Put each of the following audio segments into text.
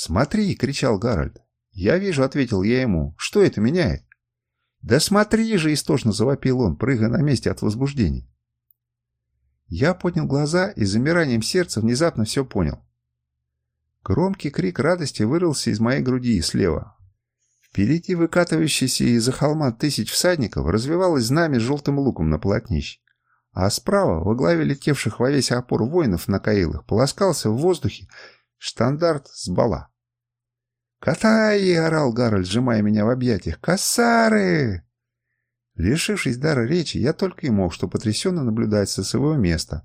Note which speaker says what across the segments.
Speaker 1: «Смотри!» — кричал Гарольд. «Я вижу», — ответил я ему. «Что это меняет?» «Да смотри же!» — истошно завопил он, прыгая на месте от возбуждения. Я поднял глаза и замиранием сердца внезапно все понял. Громкий крик радости вырвался из моей груди слева. Впереди выкатывающийся из-за холма тысяч всадников развивалось знамя с желтым луком на полотнище, а справа, во главе летевших во весь опор воинов на каилах, полоскался в воздухе штандарт с бала. «Катай!» — орал Гарольд, сжимая меня в объятиях. «Косары!» Лишившись дара речи, я только и мог, что потрясенно наблюдать со своего места,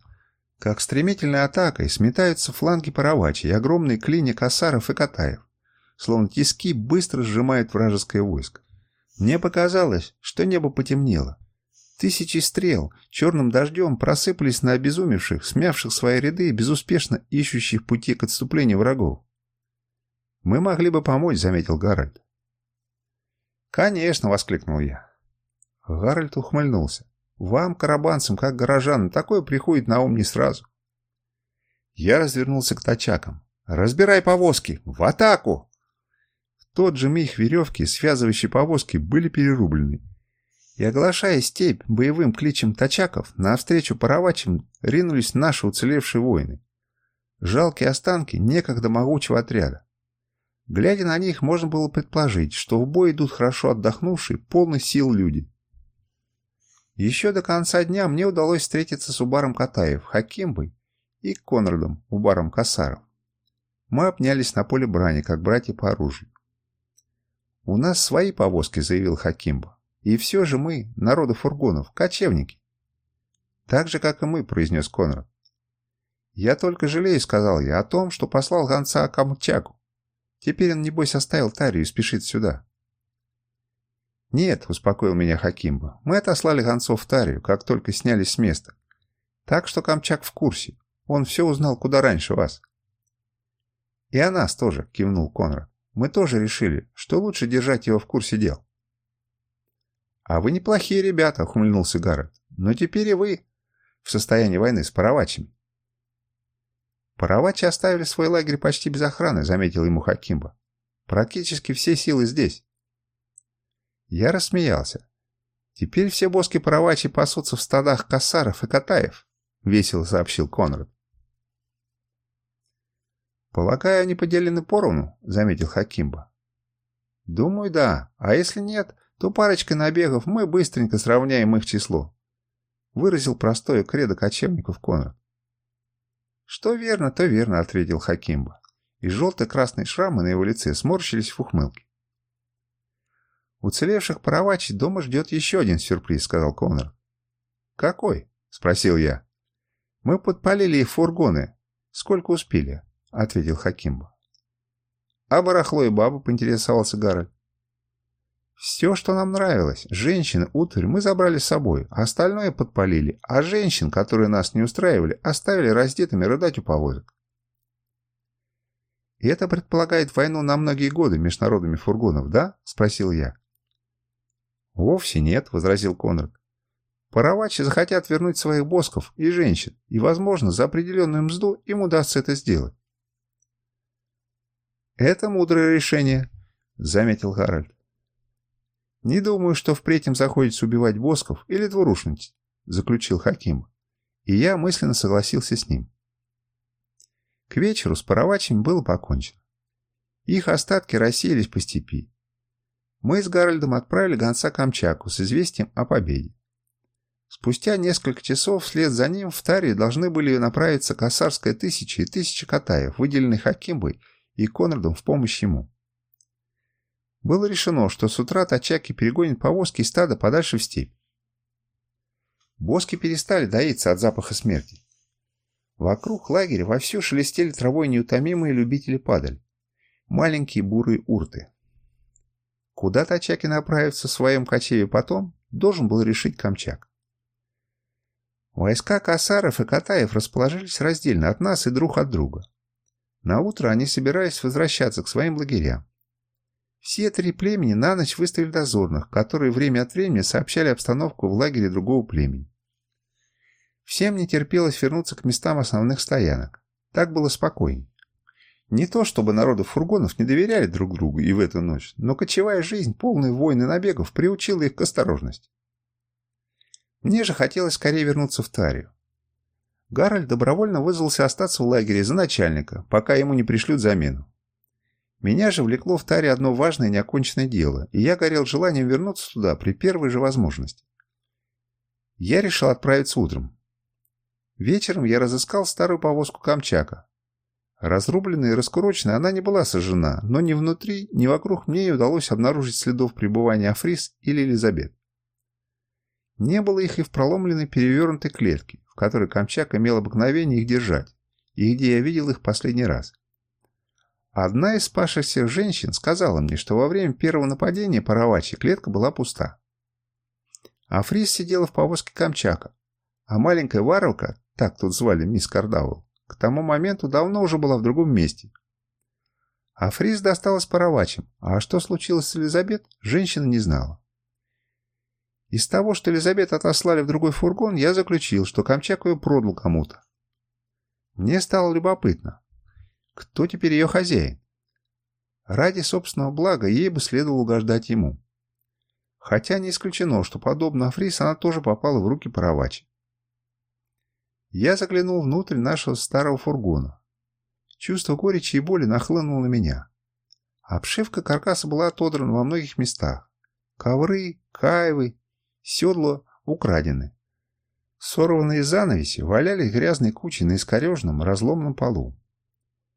Speaker 1: как стремительной атакой сметаются фланги Паравачи и огромные клини косаров и катаев, словно тиски быстро сжимают вражеское войско. Мне показалось, что небо потемнело. Тысячи стрел черным дождем просыпались на обезумевших, смявших свои ряды, безуспешно ищущих пути к отступлению врагов. «Мы могли бы помочь», — заметил Гарольд. «Конечно», — воскликнул я. Гарольд ухмыльнулся. «Вам, карабанцам, как горожанам, такое приходит на ум не сразу». Я развернулся к тачакам. «Разбирай повозки! В атаку!» В тот же миг веревки, связывающие повозки, были перерублены. И, оглашая степь боевым кличем тачаков, навстречу паравачам ринулись наши уцелевшие воины. Жалкие останки некогда могучего отряда. Глядя на них, можно было предположить, что в бой идут хорошо отдохнувшие, полных сил люди. Еще до конца дня мне удалось встретиться с Убаром Катаев, Хакимбой и Конрадом, Убаром Касаром. Мы обнялись на поле брани, как братья по оружию. «У нас свои повозки», — заявил Хакимба. «И все же мы, народу фургонов, кочевники». «Так же, как и мы», — произнес Конрад. «Я только жалею», — сказал я, — «о том, что послал гонца Камчаку. Теперь он, небось, оставил Тарию и спешит сюда». «Нет», — успокоил меня Хакимба, — «мы отослали гонцов в Тарию, как только снялись с места. Так что Камчак в курсе. Он все узнал куда раньше вас». «И о нас тоже», — кивнул Конрад. «Мы тоже решили, что лучше держать его в курсе дел». «А вы неплохие ребята», — ухмыльнулся Гаррет. «Но теперь и вы в состоянии войны с паравачами». «Паравачи оставили свой лагерь почти без охраны», — заметил ему Хакимба. «Практически все силы здесь». Я рассмеялся. «Теперь все боски Паравачи пасутся в стадах косаров и катаев», — весело сообщил Конрад. «Полагаю, они поделены поровну», — заметил Хакимба. «Думаю, да. А если нет, то парочкой набегов мы быстренько сравняем их число», — выразил простое кредо кочевников Конрад. «Что верно, то верно», — ответил Хакимба. И желто-красные шрамы на его лице сморщились в ухмылке. «Уцелевших Паравачи дома ждет еще один сюрприз», — сказал Коннор. «Какой?» — спросил я. «Мы подпалили их фургоны. Сколько успели?» — ответил Хакимба. «А барахло и баба?» — поинтересовался Гарольд. «Все, что нам нравилось. Женщины, утварь мы забрали с собой, а остальное подпалили, а женщин, которые нас не устраивали, оставили раздетыми рыдать у повозок». «И это предполагает войну на многие годы между народами фургонов, да?» — спросил я. «Вовсе нет», — возразил Конрад. «Паравачи захотят вернуть своих босков и женщин, и, возможно, за определенную мзду им удастся это сделать». «Это мудрое решение», — заметил Харальд. «Не думаю, что впредь им захочется убивать босков или двурушниц», — заключил Хаким. И я мысленно согласился с ним. К вечеру с паровачами было покончено. Их остатки рассеялись по степи мы с Гарольдом отправили гонца Камчаку с известием о победе. Спустя несколько часов вслед за ним в Тарию должны были направиться Косарская тысяча и тысяча Катаев, выделенных Акимбой и Конрадом в помощь ему. Было решено, что с утра тачаки перегонят повозки и стада подальше в степь. Боски перестали доиться от запаха смерти. Вокруг лагеря вовсю шелестели травой неутомимые любители падаль. Маленькие бурые урты. Куда Тачаки направится в своем кочеве потом, должен был решить Камчак. Войска Касаров и Катаев расположились раздельно от нас и друг от друга. На утро они собирались возвращаться к своим лагерям. Все три племени на ночь выставили дозорных, которые время от времени сообщали обстановку в лагере другого племени. Всем не терпелось вернуться к местам основных стоянок. Так было спокойней. Не то, чтобы народы фургонов не доверяли друг другу и в эту ночь, но кочевая жизнь, полная войн и набегов, приучила их к осторожности. Мне же хотелось скорее вернуться в Тарию. Гарольд добровольно вызвался остаться в лагере за начальника, пока ему не пришлют замену. Меня же влекло в Таре одно важное неоконченное дело, и я горел желанием вернуться туда при первой же возможности. Я решил отправиться утром. Вечером я разыскал старую повозку Камчака. Разрубленная и раскуроченная она не была сожжена, но ни внутри, ни вокруг мне не удалось обнаружить следов пребывания Африс или Элизабет. Не было их и в проломленной перевернутой клетке, в которой Камчак имел обыкновение их держать, и где я видел их последний раз. Одна из спасшихся женщин сказала мне, что во время первого нападения Паравачи клетка была пуста. Африс сидела в повозке Камчака, а маленькая Варлка, так тут звали мисс Кардауэлл, к тому моменту давно уже была в другом месте. Африс досталась Паравачем, а что случилось с Элизабет, женщина не знала. Из того, что Элизабет отослали в другой фургон, я заключил, что Камчак ее продал кому-то. Мне стало любопытно, кто теперь ее хозяин? Ради собственного блага ей бы следовало угождать ему. Хотя не исключено, что, подобно Африс, она тоже попала в руки Паравачи. Я заглянул внутрь нашего старого фургона. Чувство горечи и боли нахлынуло на меня. Обшивка каркаса была отодрана во многих местах. Ковры, каевы, седла украдены. Сорванные занавеси валялись грязной кучей на искореженном, разломном полу.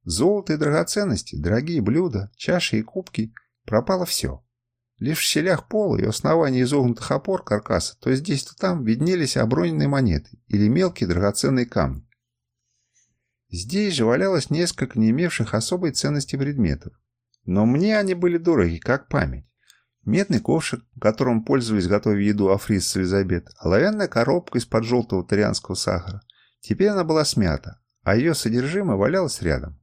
Speaker 1: Золото и драгоценности, дорогие блюда, чаши и кубки – пропало все. Лишь в щелях пола и основании изогнутых опор каркаса то здесь, то там виднелись оброненные монеты или мелкие драгоценные камни. Здесь же валялось несколько не имевших особой ценности предметов. Но мне они были дороги, как память. Медный ковшик, которым пользовались готовя еду Африс с Элизабет, оловянная коробка из-под желтого тарианского сахара. Теперь она была смята, а ее содержимое валялось рядом.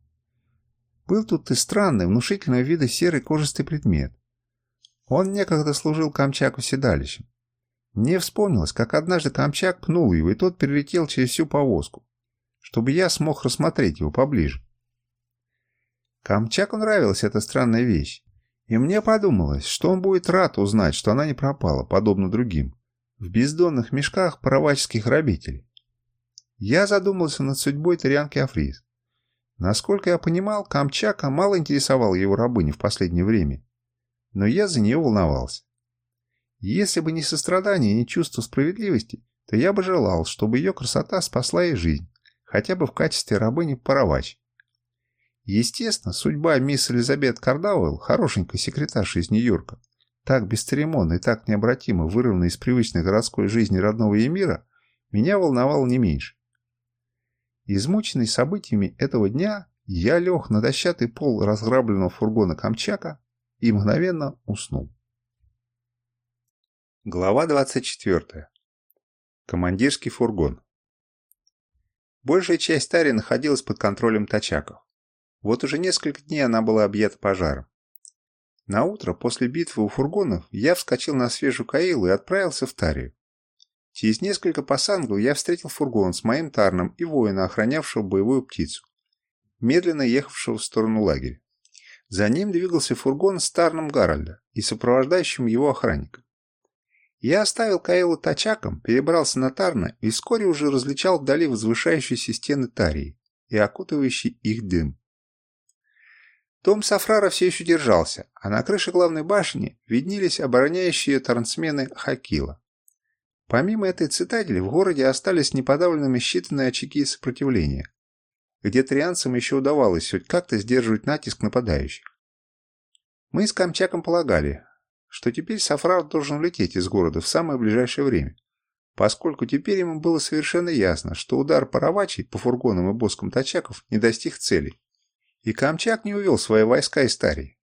Speaker 1: Был тут и странный, внушительного вида серый кожистый предмет. Он некогда служил Камчаку седалищем. Мне вспомнилось, как однажды Камчак пнул его, и тот перелетел через всю повозку, чтобы я смог рассмотреть его поближе. Камчаку нравилась эта странная вещь, и мне подумалось, что он будет рад узнать, что она не пропала, подобно другим, в бездонных мешках пароваческих грабителей. Я задумался над судьбой Тарианки Африз. Насколько я понимал, Камчака мало интересовал его рабыни в последнее время. Но я за нее волновался. Если бы не сострадание, не чувство справедливости, то я бы желал, чтобы ее красота спасла ей жизнь, хотя бы в качестве рабыни Паравач. Естественно, судьба мисс Элизабет Кардауэлл, хорошенькой секретарши из Нью-Йорка, так бесцеремонно и так необратимо вырванной из привычной городской жизни родного Эмира, меня волновало не меньше. Измученный событиями этого дня, я лег на дощатый пол разграбленного фургона Камчака и мгновенно уснул. Глава 24. Командирский фургон. Большая часть Тари находилась под контролем тачаков. Вот уже несколько дней она была объята пожаром. На утро после битвы у фургонов я вскочил на свежую Каилу и отправился в Тарию. Через несколько пасангов я встретил фургон с моим тарном и воина, охранявшего боевую птицу, медленно ехавшего в сторону лагеря. За ним двигался фургон с тарном Гарольда и сопровождающим его охранником. Я оставил Каэлу тачаком, перебрался на Тарна и вскоре уже различал вдали возвышающиеся стены Тарии и окутывающий их дым. Дом Сафрара все еще держался, а на крыше главной башни виднелись обороняющие тарнсмены Хакила. Помимо этой цитадели, в городе остались неподавленными считанные очаги сопротивления, где трианцам еще удавалось хоть как-то сдерживать натиск нападающих. Мы с Камчаком полагали, что теперь Сафрар должен лететь из города в самое ближайшее время, поскольку теперь ему было совершенно ясно, что удар Паравачи по фургонам и боскам тачаков не достиг цели, и Камчак не увел свои войска из Тарии.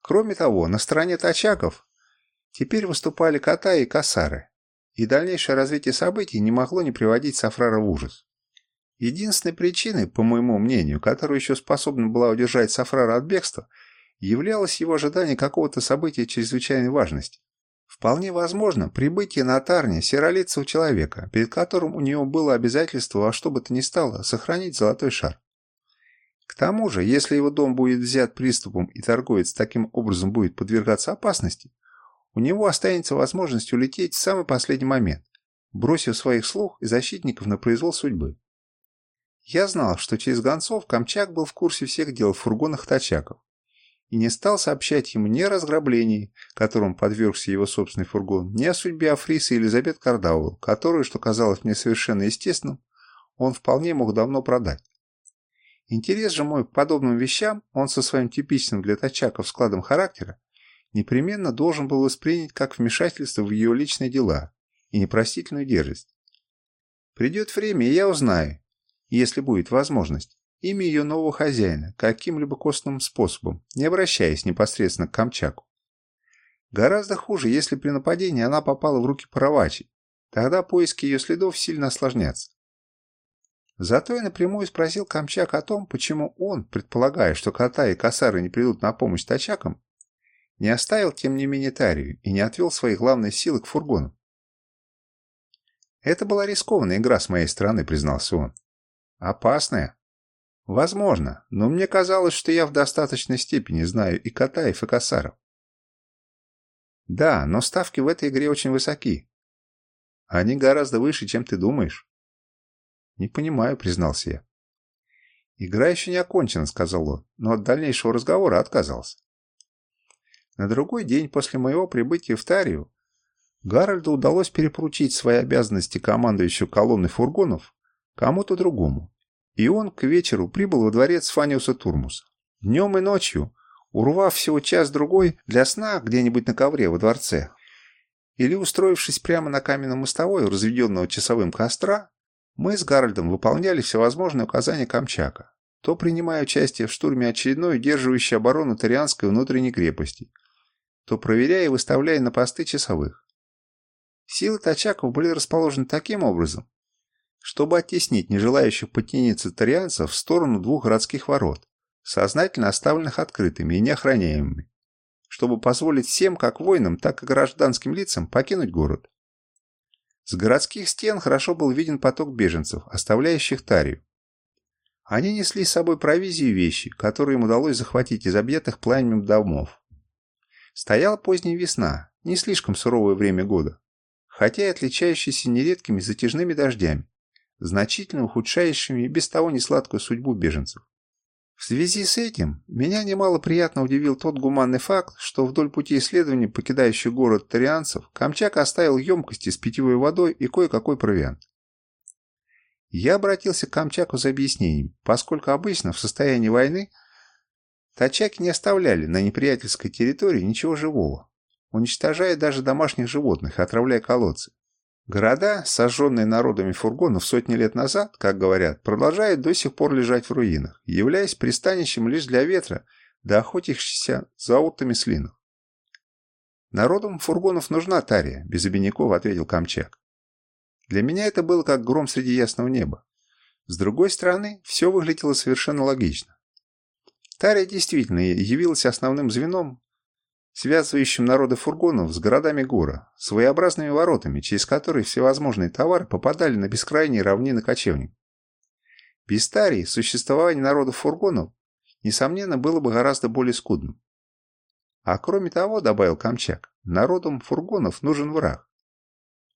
Speaker 1: Кроме того, на стороне тачаков теперь выступали Ката и Касары, и дальнейшее развитие событий не могло не приводить Сафрара в ужас. Единственной причиной, по моему мнению, которая еще способна была удержать Сафрара от бегства, являлось его ожидание какого-то события чрезвычайной важности. Вполне возможно, прибытие на Тарне серолицего человека, перед которым у него было обязательство во что бы то ни стало сохранить золотой шар. К тому же, если его дом будет взят приступом и торговец таким образом будет подвергаться опасности, у него останется возможность улететь в самый последний момент, бросив своих слуг и защитников на произвол судьбы. Я знал, что через гонцов Камчак был в курсе всех дел в фургонах тачаков и не стал сообщать ему ни о разграблении, которому подвергся его собственный фургон, ни о судьбе Африсы и Елизабет Кардауэлл, которую, что казалось мне совершенно естественным, он вполне мог давно продать. Интерес же мой к подобным вещам он со своим типичным для тачаков складом характера непременно должен был воспринять как вмешательство в ее личные дела и непростительную дерзость. Придет время, и я узнаю, если будет возможность, имя ее нового хозяина каким-либо костным способом, не обращаясь непосредственно к Камчаку. Гораздо хуже, если при нападении она попала в руки Паравачи, тогда поиски ее следов сильно осложнятся. Зато я напрямую спросил Камчак о том, почему он, предполагая, что кота и косары не придут на помощь тачакам, не оставил тем не менее Тарию и не отвел свои главные силы к фургону. Это была рискованная игра с моей стороны, признался он. Опасная? Возможно, но мне казалось, что я в достаточной степени знаю и Катаев, и Косаров. Да, но ставки в этой игре очень высоки. Они гораздо выше, чем ты думаешь. «Не понимаю», — признался я. «Игра еще не окончена», — сказал он, но от дальнейшего разговора отказался. На другой день после моего прибытия в Тарию Гарольду удалось перепоручить свои обязанности командующего колонной фургонов кому-то другому, и он к вечеру прибыл во дворец Фаниуса Турмуса. Днем и ночью, урвав всего час-другой для сна где-нибудь на ковре во дворце, или устроившись прямо на каменном мостовой, разведенного часовым костра, мы с Гарольдом выполняли всевозможные указания Камчака, то принимая участие в штурме очередной удерживающей оборону Тарианской внутренней крепости, то проверяя и выставляя на посты часовых. Силы тачаков были расположены таким образом, чтобы оттеснить нежелающих подтяниться тарианцев в сторону двух городских ворот, сознательно оставленных открытыми и неохраняемыми, чтобы позволить всем, как воинам, так и гражданским лицам, покинуть город. С городских стен хорошо был виден поток беженцев, оставляющих Тарию. Они несли с собой провизию и вещи, которые им удалось захватить из объятых пламенем домов. Стояла поздняя весна, не слишком суровое время года, хотя и отличающаяся нередкими затяжными дождями, значительно ухудшающими и без того несладкую судьбу беженцев. В связи с этим меня немало приятно удивил тот гуманный факт, что вдоль пути исследований, покидающих город тарианцев, Камчак оставил емкости с питьевой водой и кое-какой провиант. Я обратился к Камчаку за объяснением, поскольку обычно в состоянии войны тачаки не оставляли на неприятельской территории ничего живого, уничтожая даже домашних животных отравляя колодцы. Города, сожженные народами фургонов сотни лет назад, как говорят, продолжают до сих пор лежать в руинах, являясь пристанищем лишь для ветра, да охотящихся за утами слинов. «Народам фургонов нужна Тария», — без обиняков ответил Камчак. Для меня это было как гром среди ясного неба. С другой стороны, все выглядело совершенно логично. Тария действительно явилась основным звеном, связывающим народы фургонов с городами Гора, своеобразными воротами, через которые всевозможные товары попадали на бескрайние равнины кочевник. Без Тарии существование народов фургонов, несомненно, было бы гораздо более скудным. А кроме того, добавил Камчак, народам фургонов нужен враг.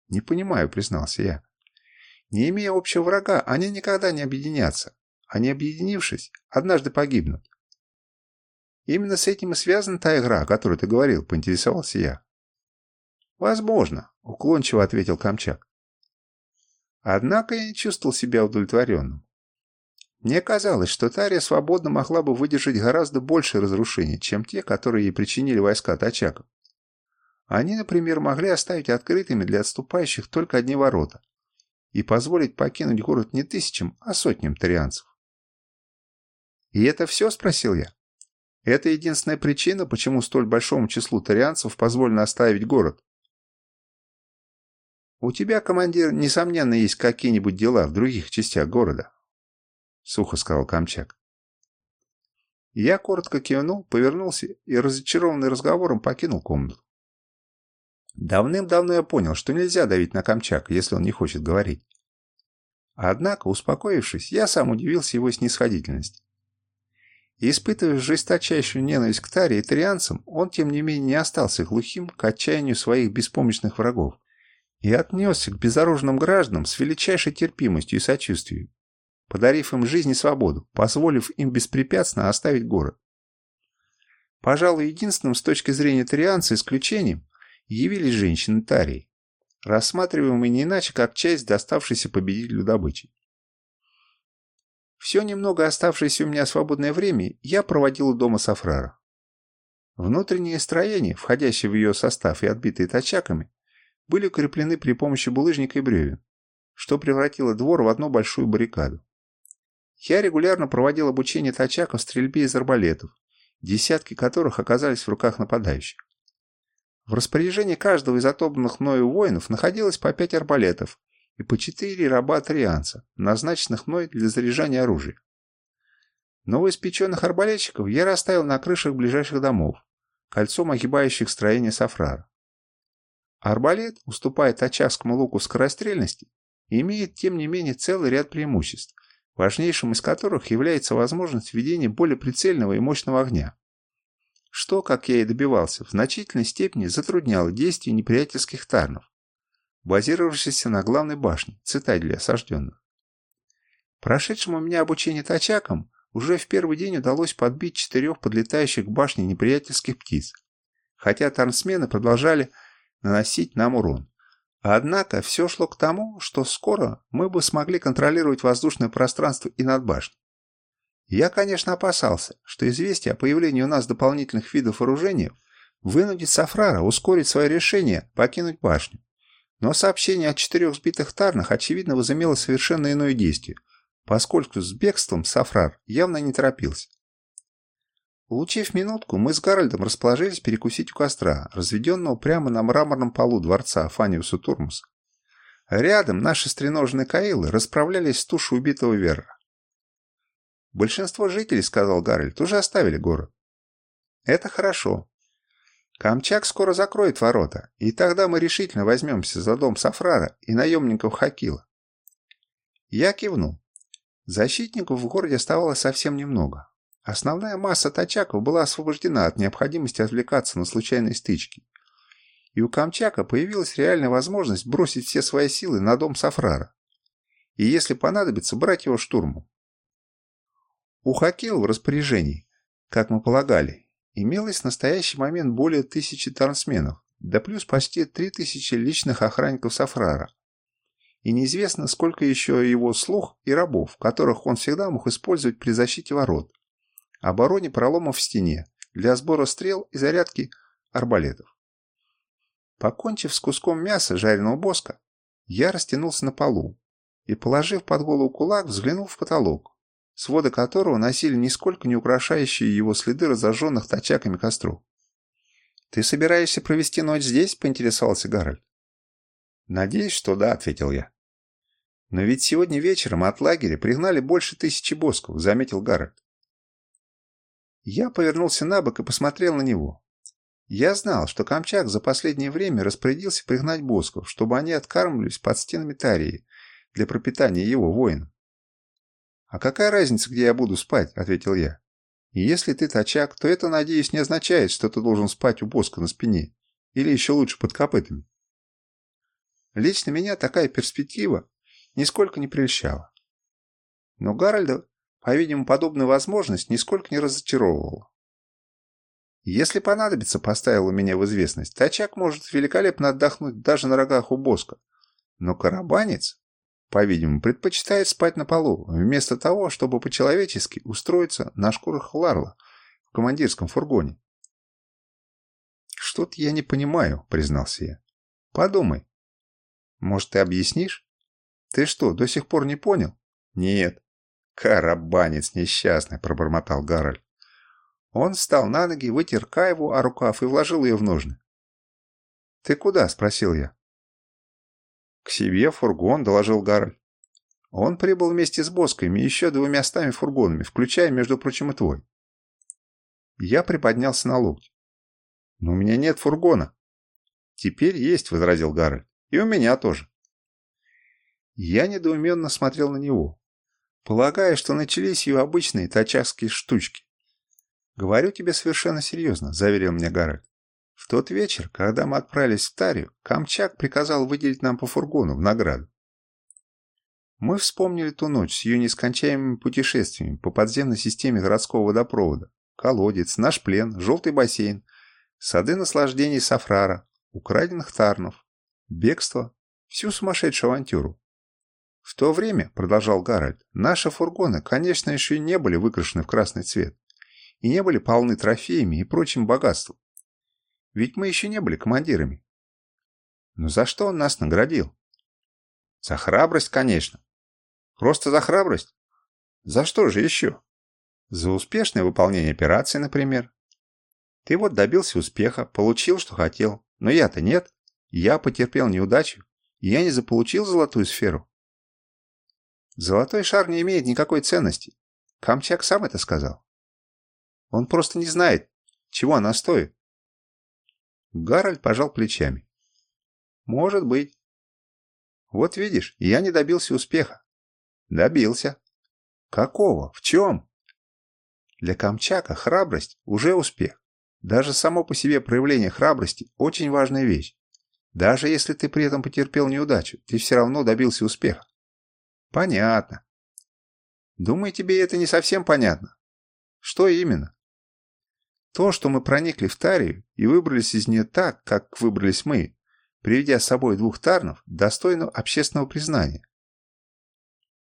Speaker 1: Не понимаю, признался я. Не имея общего врага, они никогда не объединятся, не объединившись, однажды погибнут. Именно с этим и связана та игра, о которой ты говорил, поинтересовался я. Возможно, уклончиво ответил Камчак. Однако я не чувствовал себя удовлетворенным. Мне казалось, что Тария свободно могла бы выдержать гораздо больше разрушений, чем те, которые ей причинили войска тачаков. Они, например, могли оставить открытыми для отступающих только одни ворота и позволить покинуть город не тысячам, а сотням тарианцев. «И это все?» – спросил я. Это единственная причина, почему столь большому числу тарианцев позволено оставить город. У тебя, командир, несомненно, есть какие-нибудь дела в других частях города, сухо сказал Камчак. Я коротко кивнул, повернулся и, разочарованный разговором, покинул комнату. Давным-давно я понял, что нельзя давить на Камчака, если он не хочет говорить. Однако, успокоившись, я сам удивился его снисходительности. И испытывая жесточайшую ненависть к Таре и тарианцам, он, тем не менее, не остался глухим к отчаянию своих беспомощных врагов и отнесся к безоружным гражданам с величайшей терпимостью и сочувствием, подарив им жизнь и свободу, позволив им беспрепятственно оставить город. Пожалуй, единственным с точки зрения тарианца исключением явились женщины Тарии, рассматриваемые не иначе, как часть доставшейся победителю добычи. Все немного оставшееся у меня свободное время я проводил дома Сафрара. Внутренние строения, входящие в ее состав и отбитые тачаками, были укреплены при помощи булыжника и бревен, что превратило двор в одну большую баррикаду. Я регулярно проводил обучение тачакам в стрельбе из арбалетов, десятки которых оказались в руках нападающих. В распоряжении каждого из отобранных мною воинов находилось по пять арбалетов и по четыре раба-трианца, назначенных мной для заряжания оружия. Новоиспеченных арбалетчиков я расставил на крышах ближайших домов, кольцом огибающих строение Сафрара. Арбалет, уступая тачавскому луку скорострельности, имеет, тем не менее, целый ряд преимуществ, важнейшим из которых является возможность введения более прицельного и мощного огня. Что, как я и добивался, в значительной степени затрудняло действия неприятельских тарнов, базировавшихся на главной башне, цитадели осажденных. Прошедшему у меня обучение тачакам уже в первый день удалось подбить четырех подлетающих к башне неприятельских птиц, хотя тарнсмены продолжали наносить нам урон. Однако все шло к тому, что скоро мы бы смогли контролировать воздушное пространство и над башней. Я, конечно, опасался, что известие о появлении у нас дополнительных видов вооружения вынудит Сафрара ускорить свое решение покинуть башню. Но сообщение о четырех сбитых тарнах, очевидно, возымело совершенно иное действие, поскольку с бегством Сафрар явно не торопился. Улучив минутку, мы с Гарольдом расположились перекусить у костра, разведенного прямо на мраморном полу дворца Фаниуса Турмуса. Рядом наши стреножные каилы расправлялись с тушей убитого Верра. «Большинство жителей, — сказал Гарольд, — уже оставили город. Это хорошо. Камчак скоро закроет ворота, и тогда мы решительно возьмемся за дом Сафрара и наемников Хакила. Я кивнул. Защитников в городе оставалось совсем немного. Основная масса тачаков была освобождена от необходимости отвлекаться на случайные стычки. И у Камчака появилась реальная возможность бросить все свои силы на дом Сафрара. И если понадобится, брать его штурмом. У Хакил в распоряжении, как мы полагали, имелось в настоящий момент более тысячи трансменов, да плюс почти три тысячи личных охранников Сафрара. И неизвестно, сколько еще его слух и рабов, которых он всегда мог использовать при защите ворот обороне проломов в стене, для сбора стрел и зарядки арбалетов. Покончив с куском мяса жареного боска, я растянулся на полу и, положив под голову кулак, взглянул в потолок, своды которого носили нисколько не украшающие его следы разожженных тачаками костров. «Ты собираешься провести ночь здесь?» — поинтересовался Гарольд. «Надеюсь, что да», — ответил я. «Но ведь сегодня вечером от лагеря пригнали больше тысячи босков», — заметил Гарольд. Я повернулся на бок и посмотрел на него. Я знал, что Камчак за последнее время распорядился пригнать босков, чтобы они откармливались под стенами Тарии для пропитания его воинам. «А какая разница, где я буду спать?» – ответил я. «И если ты тачак, то это, надеюсь, не означает, что ты должен спать у боска на спине, или еще лучше под копытами». Лично меня такая перспектива нисколько не прельщала. Но Гарольда по-видимому, подобная возможность нисколько не разочаровывала. Если понадобится, поставила меня в известность, Тачак может великолепно отдохнуть даже на рогах у Боска. Но карабанец, по-видимому, предпочитает спать на полу, вместо того, чтобы по-человечески устроиться на шкурах Ларла в командирском фургоне. «Что-то я не понимаю», — признался я. «Подумай. Может, ты объяснишь? Ты что, до сих пор не понял?» «Нет. «Карабанец несчастный!» – пробормотал Гарольд. Он встал на ноги, вытер кайву о рукав и вложил ее в ножны. «Ты куда?» – спросил я. «К себе в фургон», – доложил Гарольд. «Он прибыл вместе с Босками и еще двумя стами фургонами, включая, между прочим, и твой». Я приподнялся на локте. «Но у меня нет фургона». «Теперь есть», – возразил Гарольд. «И у меня тоже». Я недоуменно смотрел на него полагая, что начались его обычные тачакские штучки. «Говорю тебе совершенно серьезно», — заверил меня Гарольд. «В тот вечер, когда мы отправились в Тарию, Камчак приказал выделить нам по фургону в награду. Мы вспомнили ту ночь с ее нескончаемыми путешествиями по подземной системе городского водопровода. Колодец, наш плен, желтый бассейн, сады наслаждений Сафрара, украденных тарнов, бегство, всю сумасшедшую авантюру. В то время, продолжал Гарольд, наши фургоны, конечно, еще не были выкрашены в красный цвет и не были полны трофеями и прочим богатством. Ведь мы еще не были командирами. Но за что он нас наградил? За храбрость, конечно. Просто за храбрость? За что же еще? За успешное выполнение операции, например. Ты вот добился успеха, получил, что хотел. Но я-то нет. Я потерпел неудачу, и я не заполучил золотую сферу. Золотой шар не имеет никакой ценности. Камчак сам это сказал. Он просто не знает, чего она стоит. Гарольд пожал плечами. Может быть. Вот видишь, я не добился успеха. Добился. Какого? В чем? Для Камчака храбрость уже успех. Даже само по себе проявление храбрости – очень важная вещь. Даже если ты при этом потерпел неудачу, ты все равно добился успеха. Понятно. Думаю, тебе это не совсем понятно. Что именно? То, что мы проникли в Тарию и выбрались из нее так, как выбрались мы, приведя с собой двух Тарнов, достойно общественного признания.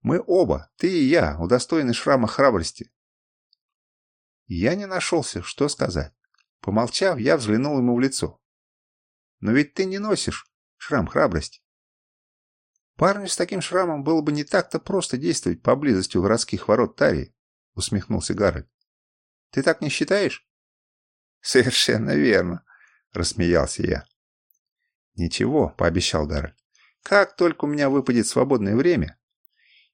Speaker 1: Мы оба, ты и я, удостоены шрама храбрости. Я не нашелся, что сказать. Помолчав, я взглянул ему в лицо. Но ведь ты не носишь шрам храбрости. Парню с таким шрамом было бы не так-то просто действовать поблизости у городских ворот Тарии, усмехнулся Гарольд. Ты так не считаешь? Совершенно верно, рассмеялся я. Ничего, пообещал Гарольд. Как только у меня выпадет свободное время,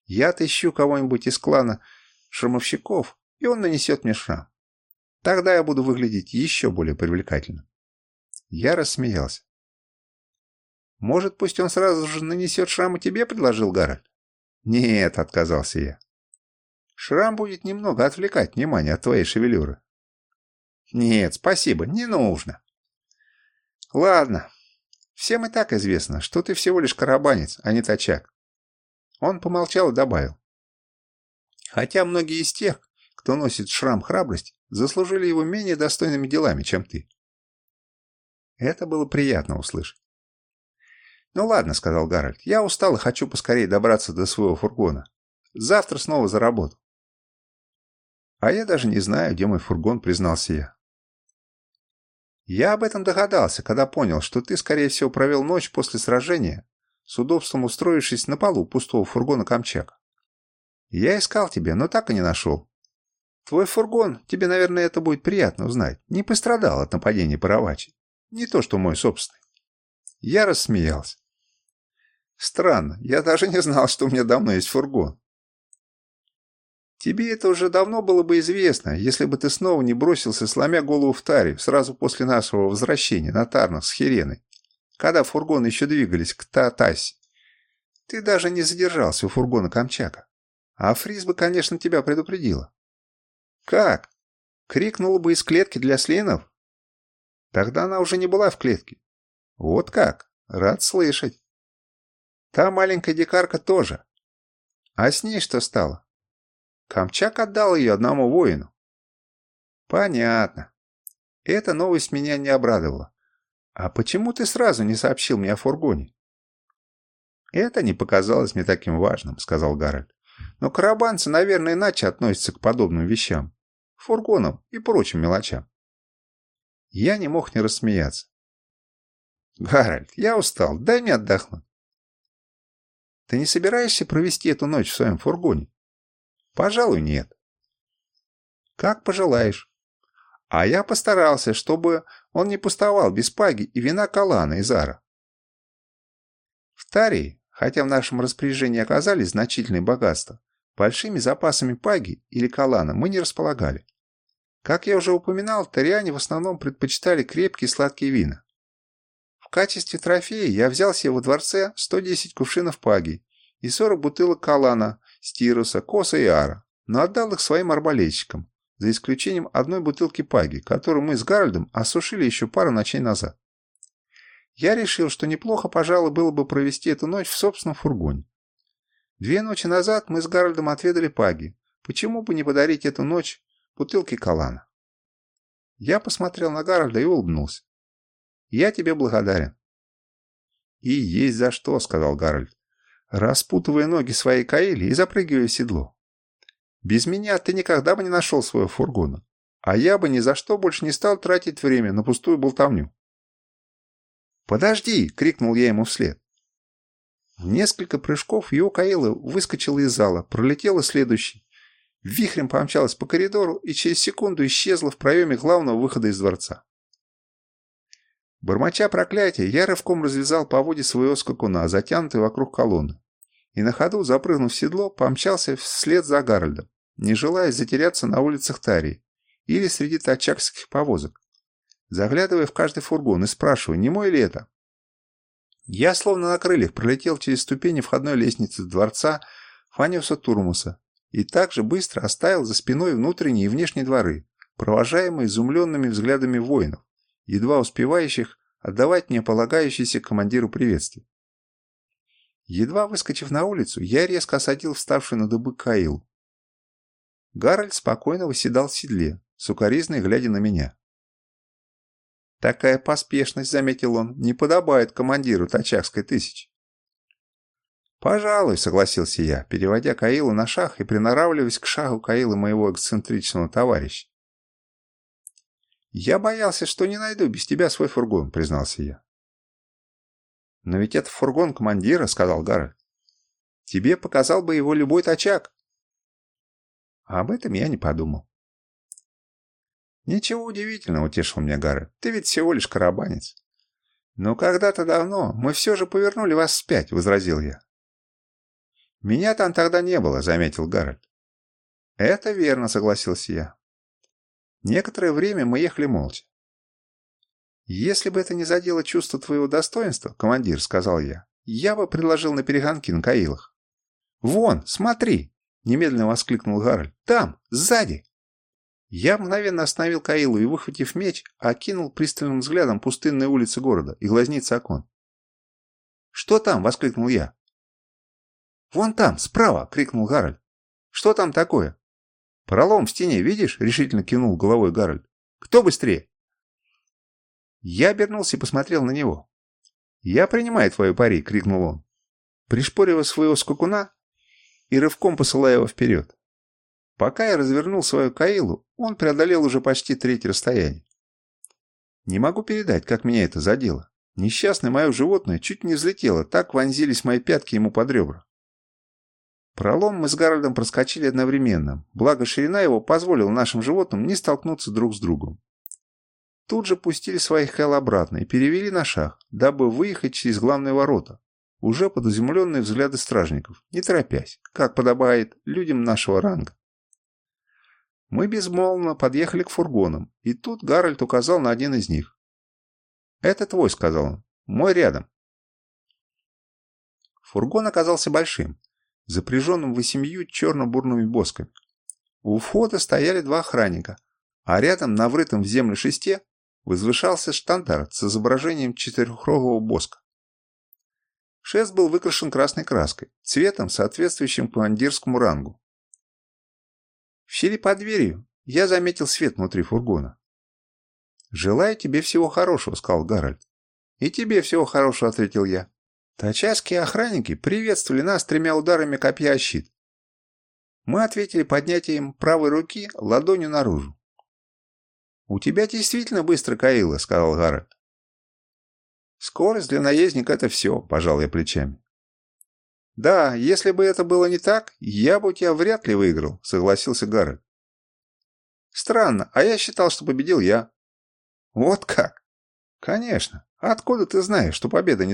Speaker 1: я отыщу кого-нибудь из клана шрамовщиков, и он нанесет мне шрам. Тогда я буду выглядеть еще более привлекательно. Я рассмеялся. «Может, пусть он сразу же нанесет шрам и тебе?» – предложил Гарольд. «Нет», – отказался я. «Шрам будет немного отвлекать внимание от твоей шевелюры». «Нет, спасибо, не нужно». «Ладно. Всем и так известно, что ты всего лишь карабанец, а не тачак». Он помолчал и добавил. «Хотя многие из тех, кто носит шрам храбрости, заслужили его менее достойными делами, чем ты. Это было приятно услышать. «Ну ладно», — сказал Гарольд, — «я устал и хочу поскорее добраться до своего фургона. Завтра снова за работу». «А я даже не знаю, где мой фургон», — признался я. «Я об этом догадался, когда понял, что ты, скорее всего, провел ночь после сражения, с удобством устроившись на полу пустого фургона Камчак. Я искал тебя, но так и не нашел. Твой фургон, тебе, наверное, это будет приятно узнать, не пострадал от нападения Паравачи. Не то, что мой собственный. Я рассмеялся. Странно, я даже не знал, что у меня давно есть фургон. Тебе это уже давно было бы известно, если бы ты снова не бросился, сломя голову в таре, сразу после нашего возвращения на Тарнах с Хиреной, когда фургоны еще двигались к Татасе. Ты даже не задержался у фургона Камчака. А Фриз бы, конечно, тебя предупредила. Как? Крикнула бы из клетки для слинов? Тогда она уже не была в клетке. Вот как? Рад слышать. Та маленькая дикарка тоже. А с ней что стало? Камчак отдал ее одному воину. Понятно. Эта новость меня не обрадовала. А почему ты сразу не сообщил мне о фургоне? Это не показалось мне таким важным, сказал Гарольд. Но карабанцы, наверное, иначе относятся к подобным вещам. Фургонам и прочим мелочам. Я не мог не рассмеяться. «Гарольд, я устал, дай мне отдохнуть». «Ты не собираешься провести эту ночь в своем фургоне?» «Пожалуй, нет». «Как пожелаешь». А я постарался, чтобы он не пустовал без паги и вина Калана и Зара. В Тарии, хотя в нашем распоряжении оказались значительные богатства, большими запасами паги или Калана мы не располагали. Как я уже упоминал, тариане в основном предпочитали крепкие сладкие вина. В качестве трофея я взял себе во дворце 110 кувшинов паги и 40 бутылок калана, стируса, коса и ара, но отдал их своим арбалетчикам, за исключением одной бутылки паги, которую мы с Гарольдом осушили еще пару ночей назад. Я решил, что неплохо, пожалуй, было бы провести эту ночь в собственном фургоне. Две ночи назад мы с Гарольдом отведали паги. Почему бы не подарить эту ночь бутылке Калана? Я посмотрел на Гарольда и улыбнулся. «Я тебе благодарен». «И есть за что», — сказал Гарольд, распутывая ноги своей Каэли и запрыгивая в седло. «Без меня ты никогда бы не нашел своего фургона, а я бы ни за что больше не стал тратить время на пустую болтовню». «Подожди!» — крикнул я ему вслед. В несколько прыжков его Каэла выскочила из зала, пролетела следующий, вихрем помчалась по коридору и через секунду исчезла в проеме главного выхода из дворца. Бормоча проклятия, я рывком развязал по воде своего скакуна, затянутый вокруг колонны, и на ходу, запрыгнув в седло, помчался вслед за Гарольдом, не желая затеряться на улицах Тарии или среди тачакских повозок, заглядывая в каждый фургон и спрашивая, не мой ли это. Я словно на крыльях пролетел через ступени входной лестницы дворца Фаниуса Турмуса и также быстро оставил за спиной внутренние и внешние дворы, провожаемые изумленными взглядами воинов, едва успевающих отдавать мне полагающийся командиру приветствие. Едва выскочив на улицу, я резко осадил вставший на дыбы Каил. Гарольд спокойно восседал в седле, с укоризной глядя на меня. «Такая поспешность», — заметил он, — «не подобает командиру Тачакской тысячи». «Пожалуй», — согласился я, переводя каийлу на шаг и приноравливаясь к шагу каийлы моего эксцентричного товарища. «Я боялся, что не найду без тебя свой фургон», — признался я. «Но ведь это фургон командира», — сказал Гарольд. «Тебе показал бы его любой тачак». об этом я не подумал. «Ничего удивительного», — утешил меня Гарольд. «Ты ведь всего лишь карабанец». «Но когда-то давно мы все же повернули вас вспять», — возразил я. «Меня там тогда не было», — заметил Гарольд. «Это верно», — согласился я. Некоторое время мы ехали молча. «Если бы это не задело чувство твоего достоинства, командир», — сказал я, — «я бы предложил наперегонки на каийлах». «Вон, смотри!» — немедленно воскликнул Гарольд. «Там, сзади!» Я мгновенно остановил каийлу и, выхватив меч, окинул пристальным взглядом пустынные улицы города и глазницы окон. «Что там?» — воскликнул я. «Вон там, справа!» — крикнул Гарольд. «Что там такое?» «Пролом в стене, видишь?» — решительно кивнул головой Гарольд. «Кто быстрее?» Я обернулся и посмотрел на него. «Я принимаю твою пари!» — крикнул он, пришпоривая своего скакуна и рывком посылая его вперед. Пока я развернул свою Каилу, он преодолел уже почти треть расстояния. Не могу передать, как меня это задело. Несчастное мое животное чуть не взлетело, так вонзились мои пятки ему под ребра. Пролом мы с Гарольдом проскочили одновременно, благо ширина его позволила нашим животным не столкнуться друг с другом. Тут же пустили своих Хэл обратно и перевели на шаг, дабы выехать через главные ворота, уже под изумленные взгляды стражников, не торопясь, как подобает людям нашего ранга. Мы безмолвно подъехали к фургонам, и тут Гарольд указал на один из них. «Это твой», — сказал он, — «мой рядом». Фургон оказался большим, запряженным восемью черно-бурными босками. У входа стояли два охранника, а рядом на врытом в землю шесте возвышался штандарт с изображением четырехрогового боска. Шест был выкрашен красной краской, цветом, соответствующим командирскому рангу. В щели под дверью я заметил свет внутри фургона. «Желаю тебе всего хорошего», — сказал Гарольд. «И тебе всего хорошего», — ответил я. Тачаские охранники приветствовали нас тремя ударами копья о щит. Мы ответили поднятием правой руки ладонью наружу. «У тебя действительно быстро, Каила», — сказал Гаррет. «Скорость для наездника — это все», — пожал я плечами. «Да, если бы это было не так, я бы тебя вряд ли выиграл», — согласился Гаррет. «Странно, а я считал, что победил я». «Вот как?» «Конечно. Откуда ты знаешь, что победа не